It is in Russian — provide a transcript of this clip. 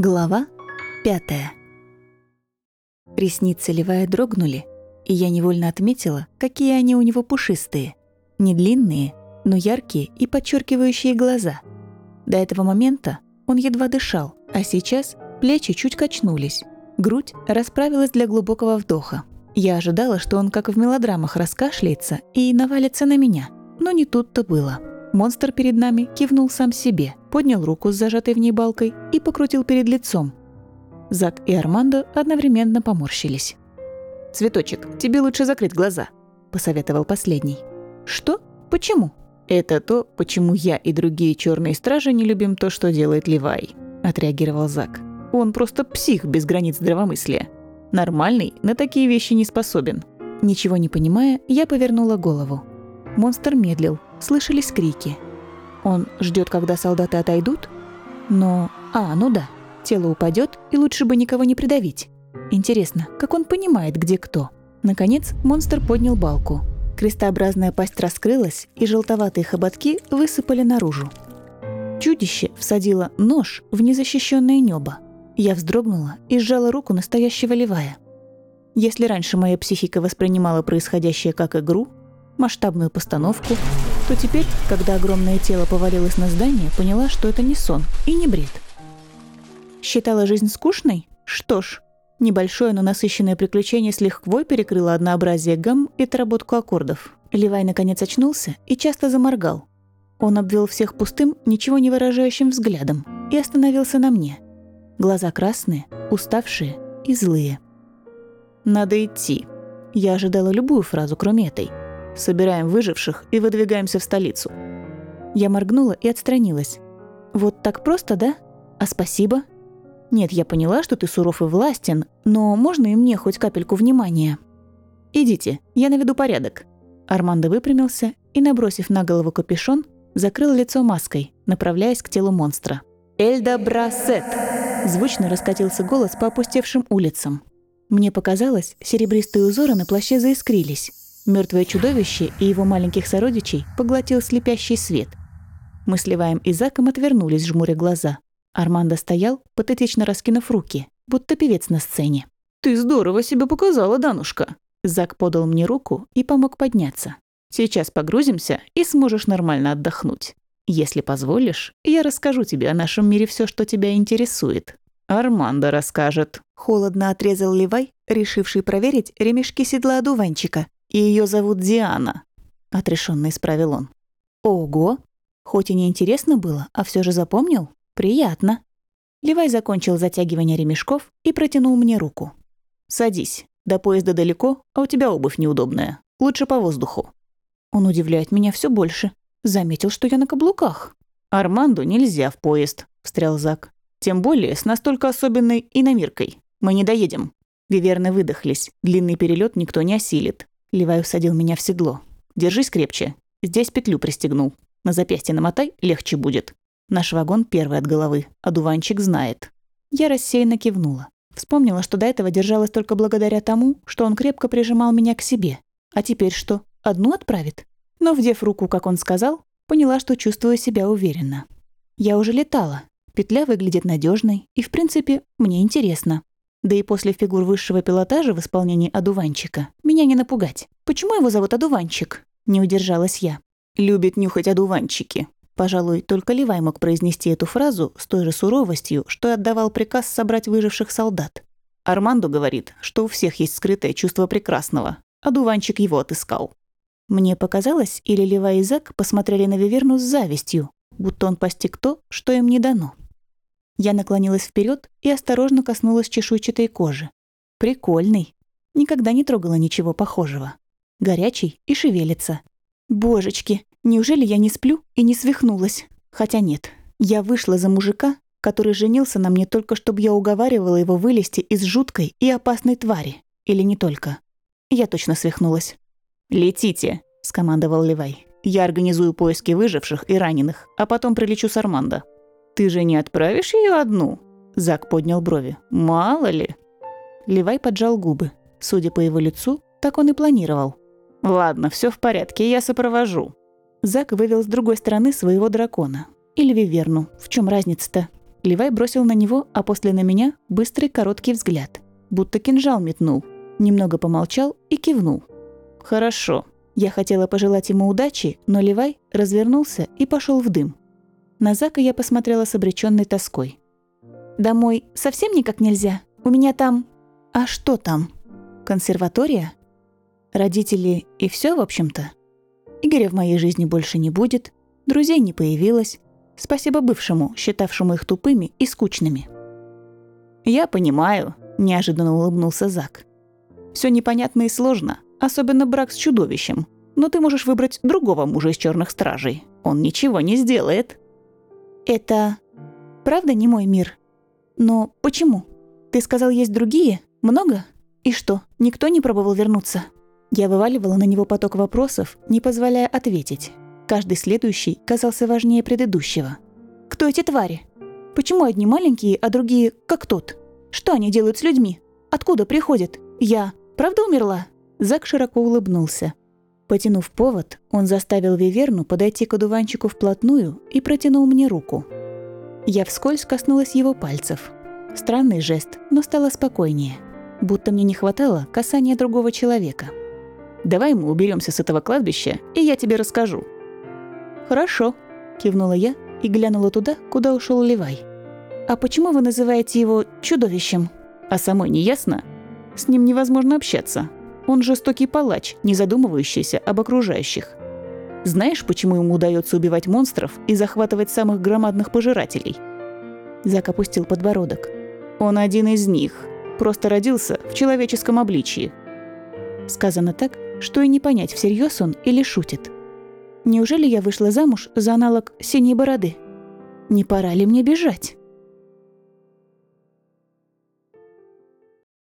Глава пятая. Ресницы Левая дрогнули, и я невольно отметила, какие они у него пушистые. Не длинные, но яркие и подчеркивающие глаза. До этого момента он едва дышал, а сейчас плечи чуть качнулись. Грудь расправилась для глубокого вдоха. Я ожидала, что он, как в мелодрамах, раскашляется и навалится на меня. Но не тут-то было. Монстр перед нами кивнул сам себе, поднял руку с зажатой в ней балкой и покрутил перед лицом. Зак и Армандо одновременно поморщились. «Цветочек, тебе лучше закрыть глаза», – посоветовал последний. «Что? Почему?» «Это то, почему я и другие черные стражи не любим то, что делает Левай», – отреагировал Зак. «Он просто псих без границ здравомыслия. Нормальный на такие вещи не способен». Ничего не понимая, я повернула голову. Монстр медлил, слышались крики. Он ждет, когда солдаты отойдут? Но... А, ну да, тело упадет, и лучше бы никого не придавить. Интересно, как он понимает, где кто? Наконец, монстр поднял балку. Крестообразная пасть раскрылась, и желтоватые хоботки высыпали наружу. Чудище всадило нож в незащищенное небо. Я вздрогнула и сжала руку настоящего левая. Если раньше моя психика воспринимала происходящее как игру, масштабную постановку, то теперь, когда огромное тело повалилось на здание, поняла, что это не сон и не бред. Считала жизнь скучной? Что ж, небольшое, но насыщенное приключение с лихвой перекрыло однообразие гамм и отработку аккордов. Левай наконец очнулся и часто заморгал. Он обвел всех пустым, ничего не выражающим взглядом и остановился на мне. Глаза красные, уставшие и злые. «Надо идти». Я ожидала любую фразу, кроме этой – собираем выживших и выдвигаемся в столицу». Я моргнула и отстранилась. «Вот так просто, да? А спасибо?» «Нет, я поняла, что ты суров и властен, но можно и мне хоть капельку внимания?» «Идите, я наведу порядок». Армандо выпрямился и, набросив на голову капюшон, закрыл лицо маской, направляясь к телу монстра. «Эльда Брасет!» Звучно раскатился голос по опустевшим улицам. Мне показалось, серебристые узоры на плаще заискрились. Мертвое чудовище и его маленьких сородичей поглотил слепящий свет. Мы с Леваем и Заком отвернулись, жмуря глаза. Армандо стоял, патетично раскинув руки, будто певец на сцене. «Ты здорово себя показала, Данушка!» Зак подал мне руку и помог подняться. «Сейчас погрузимся и сможешь нормально отдохнуть. Если позволишь, я расскажу тебе о нашем мире все, что тебя интересует». «Армандо расскажет», — холодно отрезал Левай, решивший проверить ремешки седла одуванчика, и ее зовут Диана», — отрешенно исправил он. «Ого! Хоть и не интересно было, а все же запомнил? Приятно». Левай закончил затягивание ремешков и протянул мне руку. «Садись. До поезда далеко, а у тебя обувь неудобная. Лучше по воздуху». Он удивляет меня все больше. Заметил, что я на каблуках. «Арманду нельзя в поезд», — встрял Зак. «Тем более с настолько особенной иномиркой. Мы не доедем». Виверны выдохлись. Длинный перелет никто не осилит. Левай усадил меня в седло. «Держись крепче. Здесь петлю пристегнул. На запястье намотай, легче будет. Наш вагон первый от головы, а дуванчик знает». Я рассеянно кивнула. Вспомнила, что до этого держалась только благодаря тому, что он крепко прижимал меня к себе. А теперь что, одну отправит? Но, вдев руку, как он сказал, поняла, что чувствую себя уверенно. Я уже летала. Петля выглядит надежной, и, в принципе, мне интересно. Да и после фигур высшего пилотажа в исполнении одуванчика меня не напугать. Почему его зовут одуванчик? Не удержалась я. Любит нюхать одуванчики. Пожалуй, только Левай мог произнести эту фразу с той же суровостью, что и отдавал приказ собрать выживших солдат. Армандо говорит, что у всех есть скрытое чувство прекрасного. Одуванчик его отыскал. Мне показалось, или Левай и Зак посмотрели на Виверну с завистью, будто он постиг то, что им не дано. Я наклонилась вперед и осторожно коснулась чешуйчатой кожи. Прикольный. Никогда не трогала ничего похожего. Горячий и шевелится. Божечки, неужели я не сплю и не свихнулась? Хотя нет, я вышла за мужика, который женился на мне только чтобы я уговаривала его вылезти из жуткой и опасной твари. Или не только. Я точно свихнулась. «Летите», — скомандовал Левай. «Я организую поиски выживших и раненых, а потом прилечу с Армандо». «Ты же не отправишь ее одну?» Зак поднял брови. «Мало ли». Левай поджал губы. Судя по его лицу, так он и планировал. «Ладно, все в порядке, я сопровожу». Зак вывел с другой стороны своего дракона. Или Виверну. В чем разница-то? Левай бросил на него, а после на меня, быстрый короткий взгляд. Будто кинжал метнул. Немного помолчал и кивнул. «Хорошо». Я хотела пожелать ему удачи, но Левай развернулся и пошел в дым. На Зака я посмотрела с обреченной тоской. «Домой совсем никак нельзя? У меня там...» «А что там? Консерватория? Родители и все, в общем-то? Игоря в моей жизни больше не будет, друзей не появилось. Спасибо бывшему, считавшему их тупыми и скучными». «Я понимаю», – неожиданно улыбнулся Зак. Все непонятно и сложно, особенно брак с чудовищем. Но ты можешь выбрать другого мужа из черных стражей. Он ничего не сделает». «Это правда не мой мир? Но почему? Ты сказал, есть другие? Много? И что, никто не пробовал вернуться?» Я вываливала на него поток вопросов, не позволяя ответить. Каждый следующий казался важнее предыдущего. «Кто эти твари? Почему одни маленькие, а другие как тот? Что они делают с людьми? Откуда приходят? Я правда умерла?» Зак широко улыбнулся. Потянув повод, он заставил Виверну подойти к одуванчику вплотную и протянул мне руку. Я вскользь коснулась его пальцев. Странный жест, но стало спокойнее. Будто мне не хватало касания другого человека. «Давай мы уберемся с этого кладбища, и я тебе расскажу». «Хорошо», – кивнула я и глянула туда, куда ушел Левай. «А почему вы называете его чудовищем?» «А самой не ясно?» С ним невозможно общаться. Он жестокий палач, не задумывающийся об окружающих. Знаешь, почему ему удается убивать монстров и захватывать самых громадных пожирателей? Зак опустил подбородок. Он один из них. Просто родился в человеческом обличии. Сказано так, что и не понять, всерьез он или шутит. Неужели я вышла замуж за аналог синей бороды? Не пора ли мне бежать?